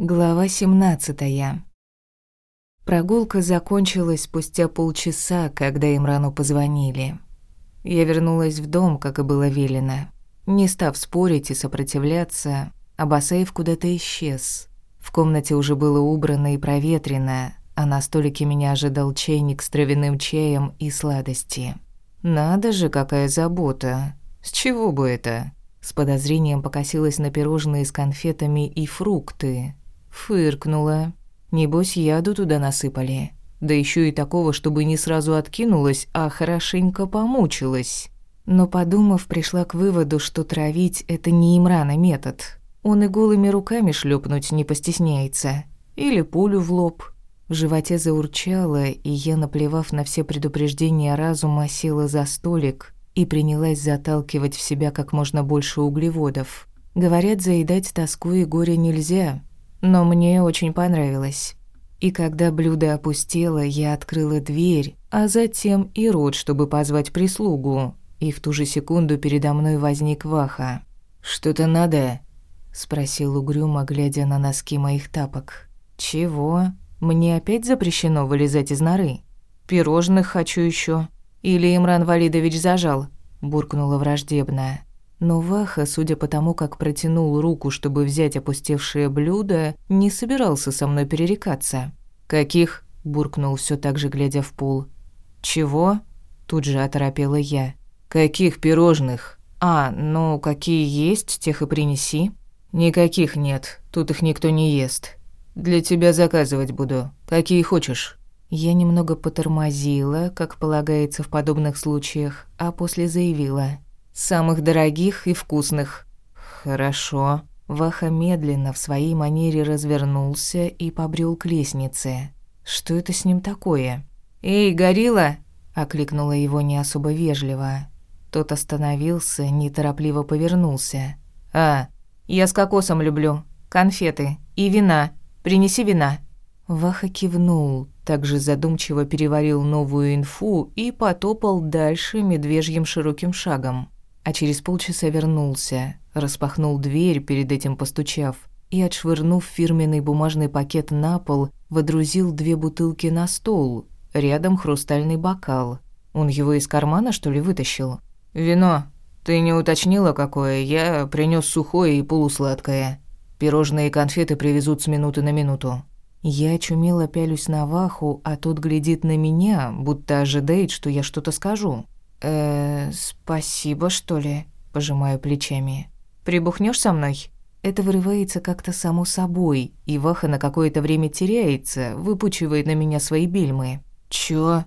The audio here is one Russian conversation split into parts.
Глава 17. Прогулка закончилась спустя полчаса, когда Имрану позвонили. Я вернулась в дом, как и было велено. Не став спорить и сопротивляться, Абасаев куда-то исчез. В комнате уже было убрано и проветрено, а на столике меня ожидал чайник с травяным чаем и сладости. Надо же, какая забота. С чего бы это? С подозрением покосилась на пирожные с конфетами и фрукты, Фыркнула. Небось, яду туда насыпали. Да еще и такого, чтобы не сразу откинулась, а хорошенько помучилась. Но, подумав, пришла к выводу, что травить — это не Имрана метод. Он и голыми руками шлепнуть не постесняется. Или пулю в лоб. В животе заурчало, и я, наплевав на все предупреждения разума, села за столик и принялась заталкивать в себя как можно больше углеводов. Говорят, заедать тоску и горе нельзя, но мне очень понравилось. И когда блюдо опустело, я открыла дверь, а затем и рот, чтобы позвать прислугу, и в ту же секунду передо мной возник Ваха. «Что-то надо?» — спросил угрюмо, глядя на носки моих тапок. «Чего? Мне опять запрещено вылезать из норы? Пирожных хочу еще. Или Имран Валидович зажал?» — буркнула враждебно. Но Ваха, судя по тому, как протянул руку, чтобы взять опустевшее блюдо, не собирался со мной перерекаться. «Каких?» – буркнул все так же, глядя в пол. «Чего?» – тут же оторопела я. «Каких пирожных?» «А, ну, какие есть, тех и принеси». «Никаких нет, тут их никто не ест. Для тебя заказывать буду. Какие хочешь?» Я немного потормозила, как полагается в подобных случаях, а после заявила. Самых дорогих и вкусных. Хорошо. Ваха медленно в своей манере развернулся и побрел к лестнице. Что это с ним такое? «Эй, горилла!» – окликнула его не особо вежливо. Тот остановился, неторопливо повернулся. «А, я с кокосом люблю. Конфеты. И вина. Принеси вина». Ваха кивнул, также задумчиво переварил новую инфу и потопал дальше медвежьим широким шагом а через полчаса вернулся, распахнул дверь, перед этим постучав, и, отшвырнув фирменный бумажный пакет на пол, водрузил две бутылки на стол, рядом хрустальный бокал. Он его из кармана, что ли, вытащил? «Вино. Ты не уточнила, какое? Я принёс сухое и полусладкое. Пирожные и конфеты привезут с минуты на минуту». Я очумело пялюсь на Ваху, а тот глядит на меня, будто ожидает, что я что-то скажу. «Э, спасибо, что ли?» – пожимаю плечами. «Прибухнёшь со мной?» Это вырывается как-то само собой, и Ваха на какое-то время теряется, выпучивает на меня свои бельмы. «Чё?»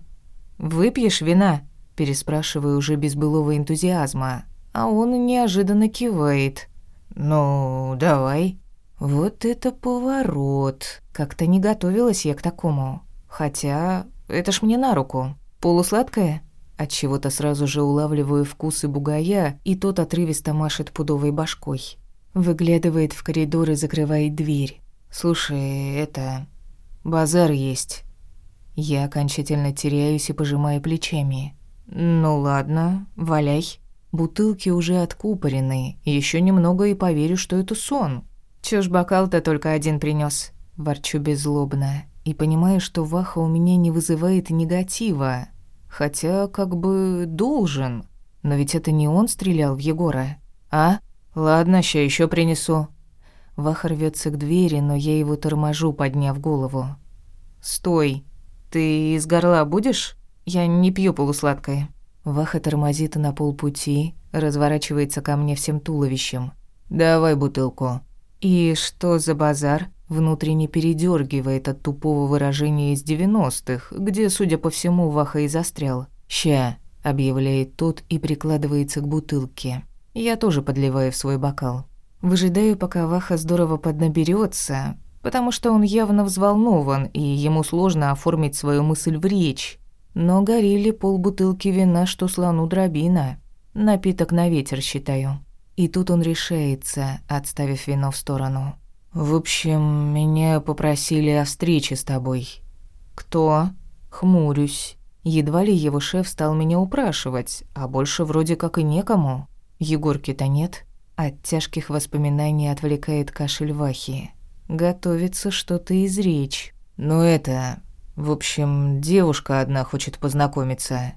«Выпьешь вина?» – переспрашиваю уже без былого энтузиазма, а он неожиданно кивает. «Ну, давай». Вот это поворот. Как-то не готовилась я к такому. Хотя, это ж мне на руку. Полусладкое? От чего-то сразу же улавливаю вкусы бугая, и тот отрывисто машет пудовой башкой. Выглядывает в коридор и закрывает дверь. Слушай, это базар есть. Я окончательно теряюсь и пожимаю плечами. Ну ладно, валяй. Бутылки уже откупорены. Еще немного и поверю, что это сон. Ж бокал-то только один принёс? Ворчу беззлобно и понимаю, что Ваха у меня не вызывает негатива, Хотя как бы должен. Но ведь это не он стрелял в Егора. А? Ладно, ща еще принесу. Ваха рвется к двери, но я его торможу, подняв голову. «Стой! Ты из горла будешь? Я не пью полусладкое». Ваха тормозит на полпути, разворачивается ко мне всем туловищем. «Давай бутылку». «И что за базар?» Внутренне передергивает от тупого выражения из девяностых, где, судя по всему, Ваха и застрял. «Ща», — объявляет тот и прикладывается к бутылке. Я тоже подливаю в свой бокал. Выжидаю, пока Ваха здорово поднаберется, потому что он явно взволнован, и ему сложно оформить свою мысль в речь. Но горели полбутылки вина, что слону дробина. Напиток на ветер, считаю. И тут он решается, отставив вино в сторону. «В общем, меня попросили о встрече с тобой». «Кто?» «Хмурюсь. Едва ли его шеф стал меня упрашивать, а больше вроде как и некому. Егорки-то нет». От тяжких воспоминаний отвлекает кашель Вахи. Готовится что-то изречь. Но это... В общем, девушка одна хочет познакомиться.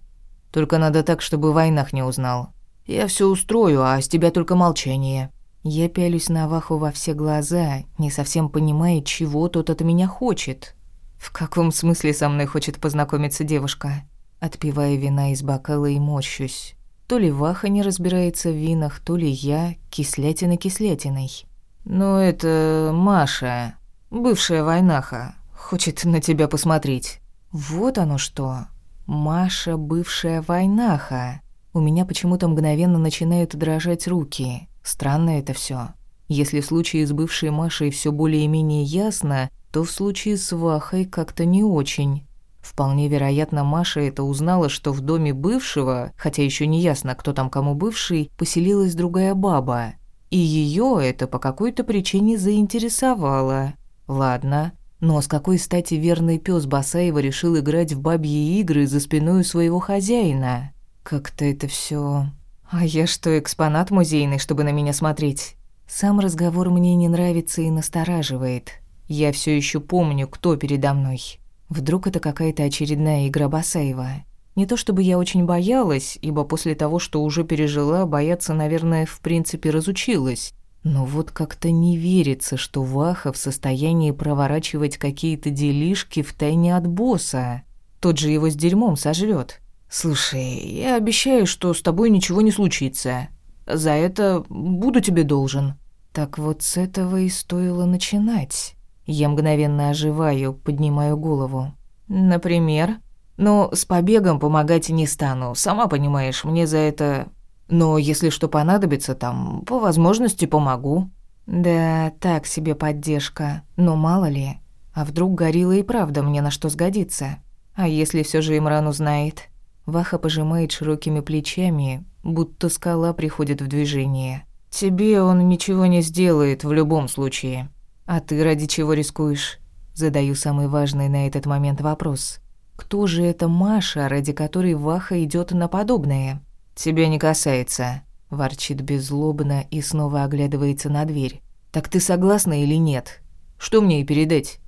Только надо так, чтобы Войнах не узнал. Я все устрою, а с тебя только молчание. Я пялюсь на Ваху во все глаза, не совсем понимая, чего тот от меня хочет. В каком смысле со мной хочет познакомиться девушка? Отпивая вина из бокала и морщусь. То ли Ваха не разбирается в винах, то ли я кислятина кислятиной. Но это Маша, бывшая войнаха, хочет на тебя посмотреть. Вот оно что. Маша, бывшая войнаха. У меня почему-то мгновенно начинают дрожать руки. Странно это все. Если в случае с бывшей Машей все более-менее ясно, то в случае с Вахой как-то не очень. Вполне вероятно, Маша это узнала, что в доме бывшего, хотя еще не ясно, кто там кому бывший, поселилась другая баба. И ее это по какой-то причине заинтересовало. Ладно, но с какой стати верный пес Басаева решил играть в бабьи игры за спиной своего хозяина? Как-то это все. А я что, экспонат музейный, чтобы на меня смотреть? Сам разговор мне не нравится и настораживает. Я все еще помню, кто передо мной. Вдруг это какая-то очередная игра Басаева. Не то чтобы я очень боялась, ибо после того, что уже пережила, бояться, наверное, в принципе разучилась. Но вот как-то не верится, что Ваха в состоянии проворачивать какие-то делишки в тайне от босса. Тот же его с дерьмом сожрет. «Слушай, я обещаю, что с тобой ничего не случится. За это буду тебе должен». Так вот с этого и стоило начинать. Я мгновенно оживаю, поднимаю голову. «Например?» «Ну, с побегом помогать не стану, сама понимаешь, мне за это но если что понадобится, там, по возможности помогу». «Да, так себе поддержка. Но мало ли. А вдруг горилла и правда мне на что сгодится? А если все же Имран узнает?» Ваха пожимает широкими плечами, будто скала приходит в движение. «Тебе он ничего не сделает в любом случае. А ты ради чего рискуешь?» Задаю самый важный на этот момент вопрос. «Кто же эта Маша, ради которой Ваха идет на подобное?» «Тебя не касается», – ворчит беззлобно и снова оглядывается на дверь. «Так ты согласна или нет? Что мне ей передать?»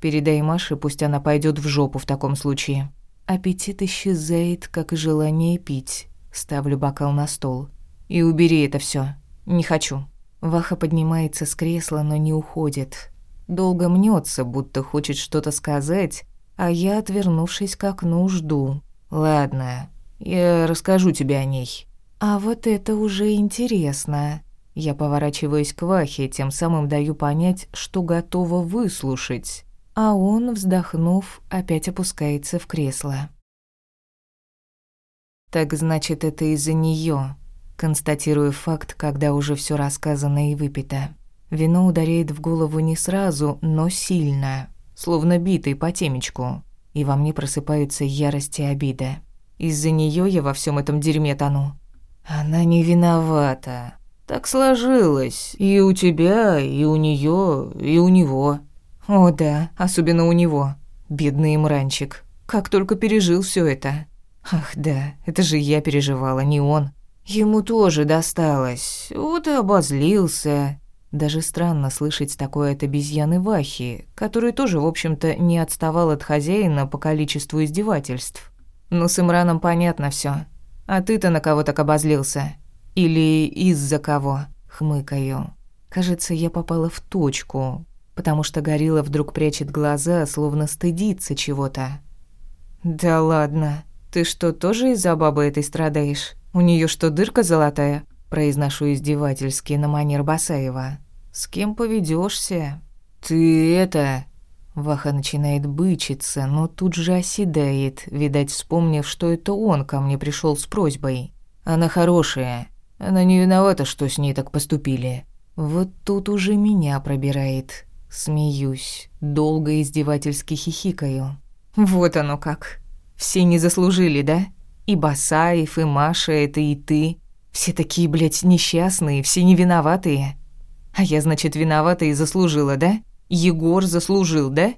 «Передай Маше, пусть она пойдет в жопу в таком случае». Аппетит исчезает, как и желание пить. Ставлю бокал на стол. «И убери это все. Не хочу». Ваха поднимается с кресла, но не уходит. Долго мнется, будто хочет что-то сказать, а я, отвернувшись к окну, жду. «Ладно, я расскажу тебе о ней». «А вот это уже интересно». Я поворачиваюсь к Вахе, тем самым даю понять, что готова выслушать. А он, вздохнув, опять опускается в кресло. «Так значит, это из-за неё», констатирую факт, когда уже всё рассказано и выпито. Вино ударяет в голову не сразу, но сильно, словно битый по темечку, и во мне просыпаются ярость и обида. Из-за нее я во всем этом дерьме тону. Она не виновата. Так сложилось. И у тебя, и у нее, и у него. О да, особенно у него. Бедный имранчик. Как только пережил все это. Ах да, это же я переживала, не он. Ему тоже досталось. Вот и обозлился. Даже странно слышать такое от обезьяны Вахи, который тоже, в общем-то, не отставал от хозяина по количеству издевательств. Ну, с Имраном понятно все. А ты-то на кого так обозлился? Или из-за кого? Хмыкаю. Кажется, я попала в точку, потому что горилла вдруг прячет глаза, словно стыдится чего-то. Да ладно. Ты что, тоже из-за бабы этой страдаешь? У нее что, дырка золотая? Произношу издевательски на манер Басаева. С кем поведешься? Ты это... Ваха начинает бычиться, но тут же оседает, видать, вспомнив, что это он ко мне пришел с просьбой. Она хорошая. Она не виновата, что с ней так поступили. Вот тут уже меня пробирает. Смеюсь, долго издевательски хихикаю. Вот оно как. Все не заслужили, да? И Басаев, и Маша, это и ты. Все такие, блядь, несчастные, все невиноватые. А я, значит, виновата и заслужила, да? Егор заслужил, да?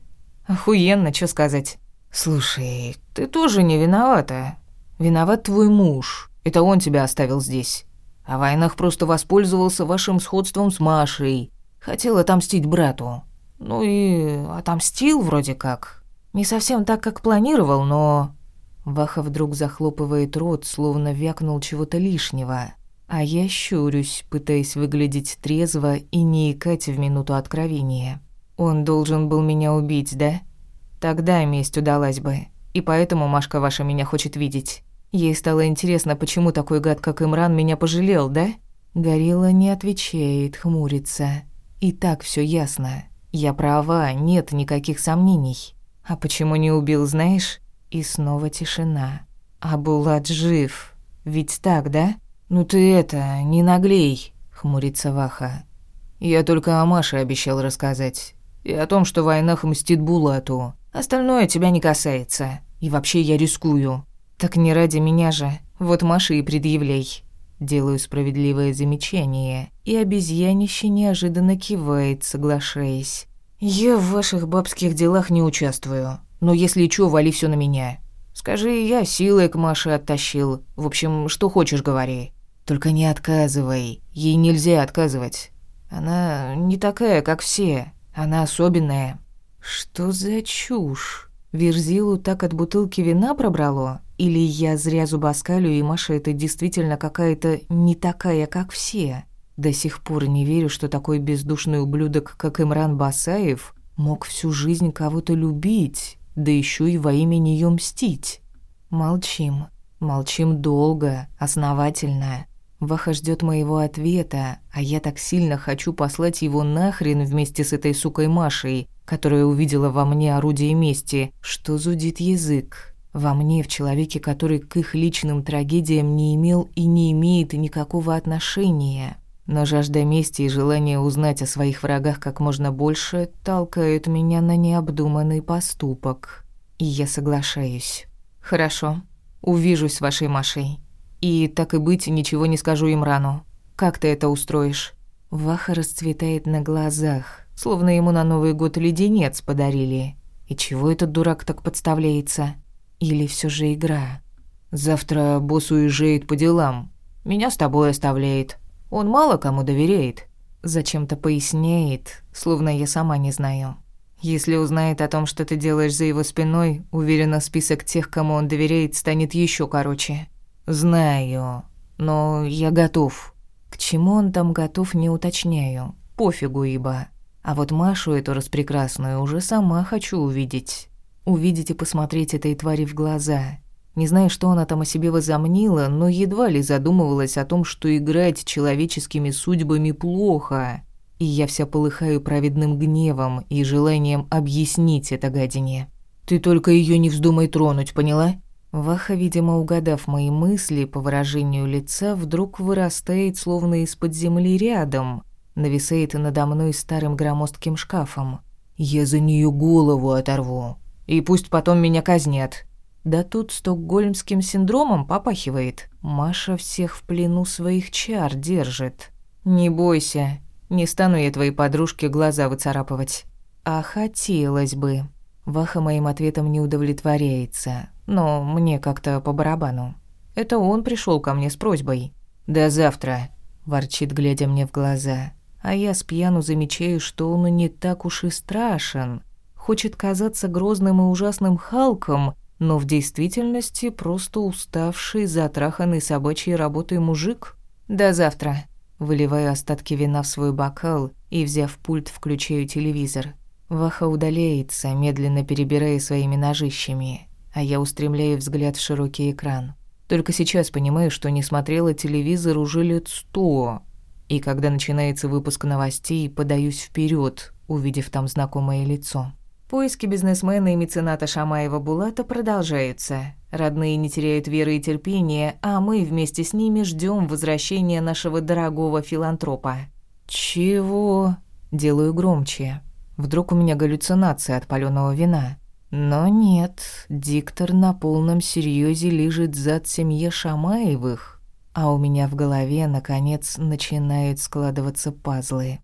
Охуенно, что сказать. Слушай, ты тоже не виновата. Виноват твой муж. Это он тебя оставил здесь. А Войнах просто воспользовался вашим сходством с Машей. Хотел отомстить брату. Ну и отомстил вроде как. Не совсем так, как планировал, но... Ваха вдруг захлопывает рот, словно вякнул чего-то лишнего. А я щурюсь, пытаясь выглядеть трезво и не икать в минуту откровения. Он должен был меня убить, да? Тогда месть удалась бы. И поэтому Машка ваша меня хочет видеть. Ей стало интересно, почему такой гад, как Имран, меня пожалел, да? Горилла не отвечает, хмурится. И так все ясно. Я права, нет никаких сомнений. А почему не убил, знаешь? И снова тишина. А Булат жив. Ведь так, да? Ну ты это, не наглей, хмурится Ваха. Я только о Маше обещал рассказать. И о том, что войнах мстит Булату. Остальное тебя не касается. И вообще я рискую. Так не ради меня же. Вот Маша и предъявляй. Делаю справедливое замечание, и обезьянище неожиданно кивает, соглашаясь. «Я в ваших бабских делах не участвую. Но если чё, вали всё на меня. Скажи, я силой к Маше оттащил. В общем, что хочешь, говори. Только не отказывай. Ей нельзя отказывать. Она не такая, как все. Она особенная». «Что за чушь? Верзилу так от бутылки вина пробрало? Или я зря зубоскалю, и Маша это действительно какая-то не такая, как все?» До сих пор не верю, что такой бездушный ублюдок, как Имран Басаев, мог всю жизнь кого-то любить, да еще и во имя нее мстить. Молчим. Молчим долго, основательно. Ваха ждет моего ответа, а я так сильно хочу послать его нахрен вместе с этой сукой Машей, которая увидела во мне орудие мести, что зудит язык. Во мне, в человеке, который к их личным трагедиям не имел и не имеет никакого отношения. Но жажда мести и желание узнать о своих врагах как можно больше толкают меня на необдуманный поступок. И я соглашаюсь. «Хорошо. Увижусь с вашей Машей. И, так и быть, ничего не скажу Имрану. Как ты это устроишь?» Ваха расцветает на глазах, словно ему на Новый год леденец подарили. И чего этот дурак так подставляется? Или все же игра? «Завтра босс уезжает по делам. Меня с тобой оставляет. Он мало кому доверяет». Зачем-то поясняет, словно я сама не знаю. Если узнает о том, что ты делаешь за его спиной, уверена, список тех, кому он доверяет, станет еще короче. «Знаю, но я готов». К чему он там готов, не уточняю. Пофигу, ибо. А вот Машу эту распрекрасную уже сама хочу увидеть. Увидеть и посмотреть этой твари в глаза. Не знаю, что она там о себе возомнила, но едва ли задумывалась о том, что играть человеческими судьбами плохо. И я вся полыхаю праведным гневом и желанием объяснить это гадине. «Ты только ее не вздумай тронуть, поняла?» Ваха, видимо, угадав мои мысли по выражению лица, вдруг вырастает словно из-под земли рядом, нависает надо мной старым громоздким шкафом. «Я за нее голову оторву, и пусть потом меня казнят». Да тут стокгольмским синдромом попахивает. Маша всех в плену своих чар держит. «Не бойся, не стану я твоей подружке глаза выцарапывать». «А хотелось бы». Ваха моим ответом не удовлетворяется, но мне как-то по барабану. Это он пришел ко мне с просьбой. «До завтра», – ворчит, глядя мне в глаза. А я с пьяну замечаю, что он не так уж и страшен. Хочет казаться грозным и ужасным Халком, но в действительности просто уставший, затраханный собачьей работой мужик. «До завтра». Выливаю остатки вина в свой бокал и, взяв пульт, включаю телевизор. Ваха удаляется, медленно перебирая своими ножищами, а я устремляю взгляд в широкий экран. Только сейчас понимаю, что не смотрела телевизор уже лет сто. И когда начинается выпуск новостей, подаюсь вперед, увидев там знакомое лицо. Поиски бизнесмена и мецената Шамаева Булата продолжаются. Родные не теряют веры и терпения, а мы вместе с ними ждем возвращения нашего дорогого филантропа. «Чего?» Делаю громче. Вдруг у меня галлюцинация от палёного вина. Но нет, диктор на полном серьезе лежит зад семье Шамаевых, а у меня в голове, наконец, начинают складываться пазлы.